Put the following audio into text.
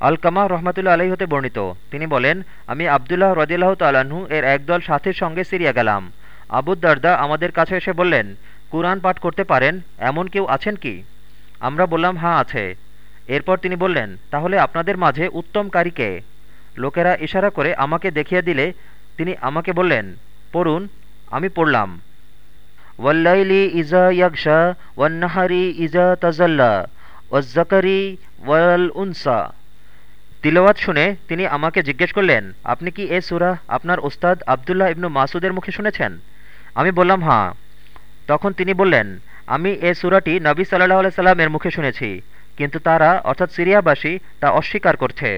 আলকামা রহমাতুল্লা আলহী হতে বর্ণিত। তিনি বলেন, আমি আবদুল্লাহ রদিল্লাহ তাল্লাহ্ন এর একদল সাথীর সঙ্গে সিরিয়া গেলাম। আবুদ্দারদা আমাদের কাছে এসে বললেন, কুরআন পাঠ করতে পারেন, এমন কেউ আছেন কি? আমরা বললাম হ্যাঁ আছে। এরপর তিনি বললেন, তাহলে আপনাদের মাঝে উত্তম কারীকে লোকেরা ইশারা করে আমাকে দেখিয়ে দিলে, তিনি আমাকে বললেন, পড়ুন, আমি পড়লাম। ওয়াল্লাইলি ইজা ইয়াকশা ওয়ান্নাহারি ইজা তাজাল্লা ওয়াজ্জাকারি ওয়াল উনসা তিলওয়াত শুনে তিনি আমাকে জিজ্ঞেস করলেন, আপনি কি এ সুরা আপনার ওস্তাদ আবদুল্লাহ ইবনু মাসুদের মুখে শুনেছেন? আমি বললাম হাঁ তখন তিনি বললেন, আমি এ সুরাটি নবী সাল্লাহ সাল্লামের মুখে শুনেছি, কিন্তু তারা, অর্থাৎ সিরিয়াবাসী, তা অস্বীকার করছে।